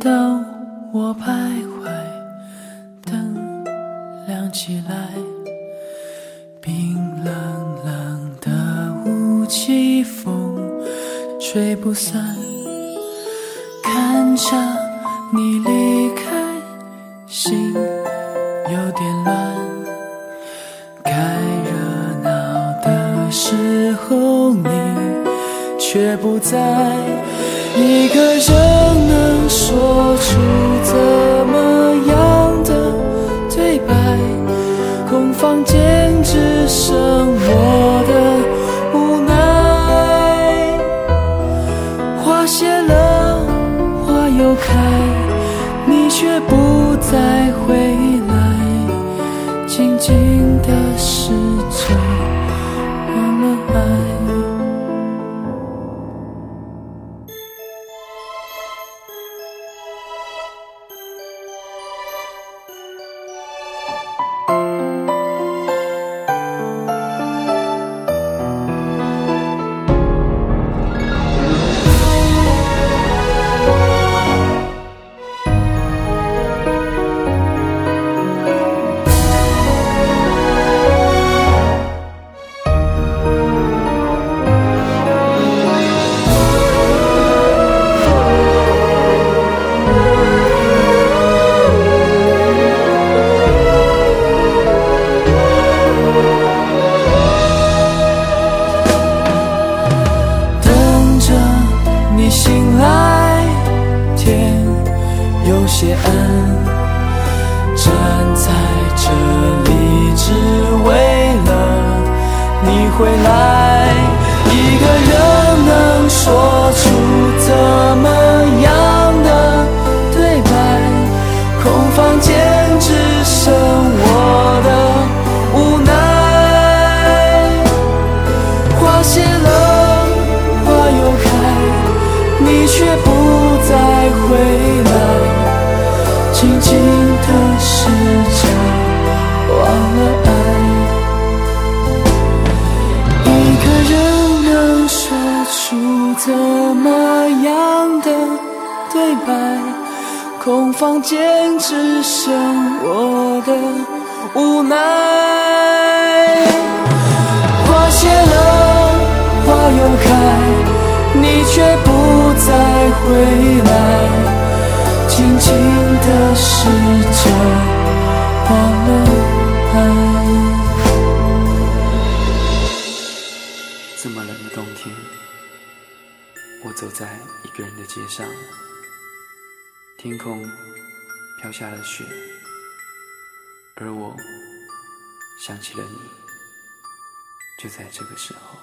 街道我徘徊，灯亮起来，冰冷冷的雾气，风吹不散。看着你离开，心有点乱。该热闹的时候，你却不在。一个人是怎么样的对白？空房间只剩我的无奈。花谢了，花又开，你却不再回醒来，天有些暗，站在这里只为了你回来。一个人能说出怎么样的对白？空房间只剩我的无奈。花谢了，再回来。静静的试着忘了爱。一个人能说出怎么样的对白？空房间只剩我的无奈。静静的试着忘了爱。这么冷的冬天，我走在一个人的街上，天空飘下了雪，而我想起了你，就在这个时候。